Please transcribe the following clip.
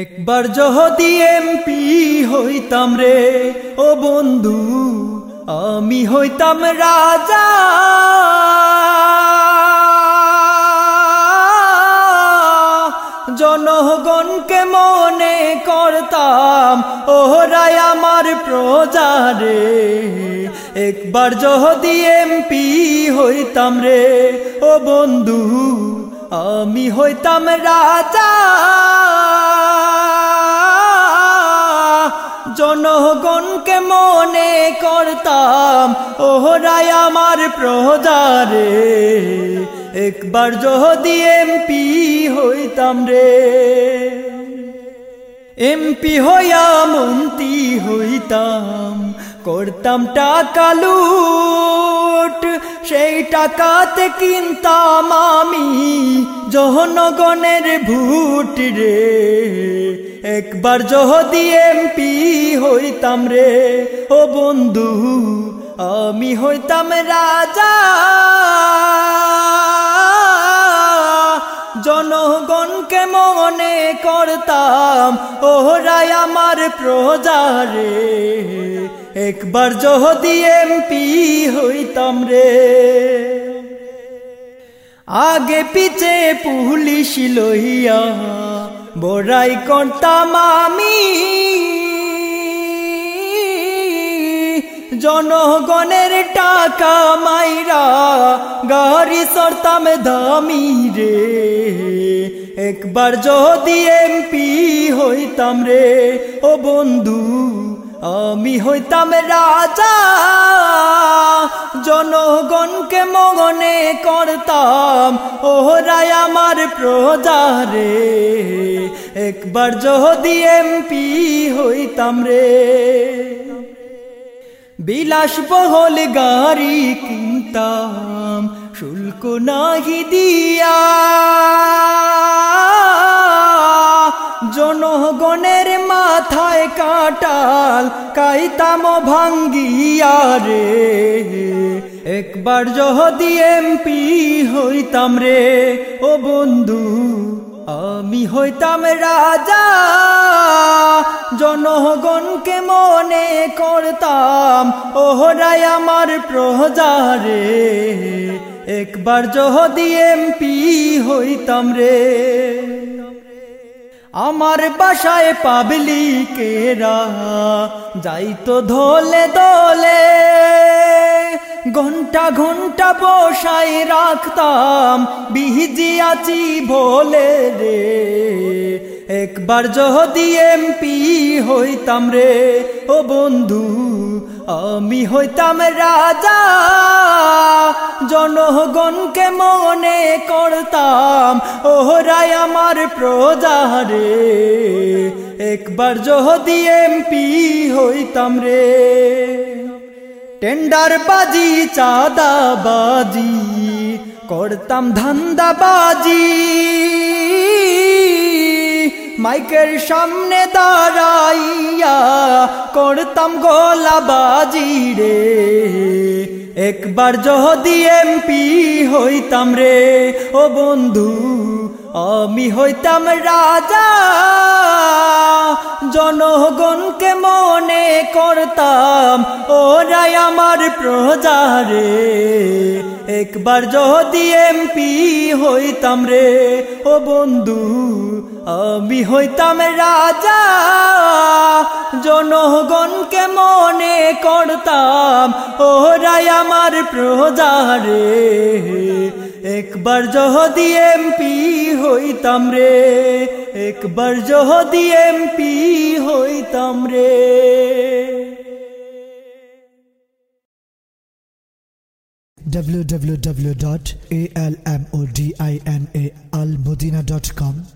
একবার যদি এমপি হইতাম রে, ও বন্ধু, আমি হইতাম রাজা। জনগণকে মনে করতাম, ওহরাই আমার প্রজারে একবার যদি এমপি হইতাম রে, ও বন্ধু, আমি হইতাম রাজা। জনগণকে মনে করতাম, ওহরাই আমার প্রজারে। একবার যদি এমপি হইতাম রে, এমপি হইয়া মন্ত্রী হইতাম, করতাম টাকা লুট। সেই টাকাতে কিনতাম আমি জনগণের ভুট রে। একবার যদি এমপি হইতাম রে, ও বন্ধু, আমি হইতাম রাজা। জনগণকে মনে করতাম, ওহরাই আমার প্রজারে একবার যদি এমপি হইতাম রে। আগে পিছে পুলিশ লইয়া বড়াই করতাম আমি। জনগণের টাকা মাইরা গাড়ি সরতাম দামি রে। একবার যদি এমপি হইতাম রে, ও বন্ধু। আমি হইতাম রাজা, জনগণকে মগনে করতাম। ওহরাই আমার প্রজারে একবার যদি এমপি হইতাম রে। বিলাস বহল গাড়ি কিনতাম, শুল্ক নাহি দিয়া। জনগণের মাথায় কাটাল, কাইতাম ভাঙ্গিয়া রে। একবার যদি এমপি হইতাম রে, ও বন্ধু, আমি হইতাম রাজা। জনগণকে মনে করতাম, ওহরাই আমার প্রজারে একবার যদি এমপি হইতাম রে। আমার বাসায় পাবলিকেরা যাইতো ধলে দলে। ঘণ্টা ঘণ্টা বসাই রাখতাম, বিহিজি আছি ভোলে রে। একবার যদি এমপি হইতাম রে, ও বন্ধু আমি হইতাম রাজা জনগণকে মনে করতাম? ওহরাই আমার প্রজারে একবার যদি এমপি হইতাম রে। টেন্ডার বাজি চাঁদা বাজি করতাম ধান্দা বাজি মাইকের সামনে দাঁড়াইয়া করতাম গোলা বাজি রে। একবার যদি এমপি হইতাম রে ও বন্ধু। আমি হইতাম রাজা জনগণকে মনে করতাম? ওরাই আমার প্রজারে একবার যদি এমপি হইতাম রে, ও বন্ধু, আমি হইতাম রাজা জনগণকে মনে করতাম? ওরাই আমার প্রজারে একবার যদি এমপি হইতাম রে একবার যদি এমপি হইতাম রে। www.almodinaalmodina.com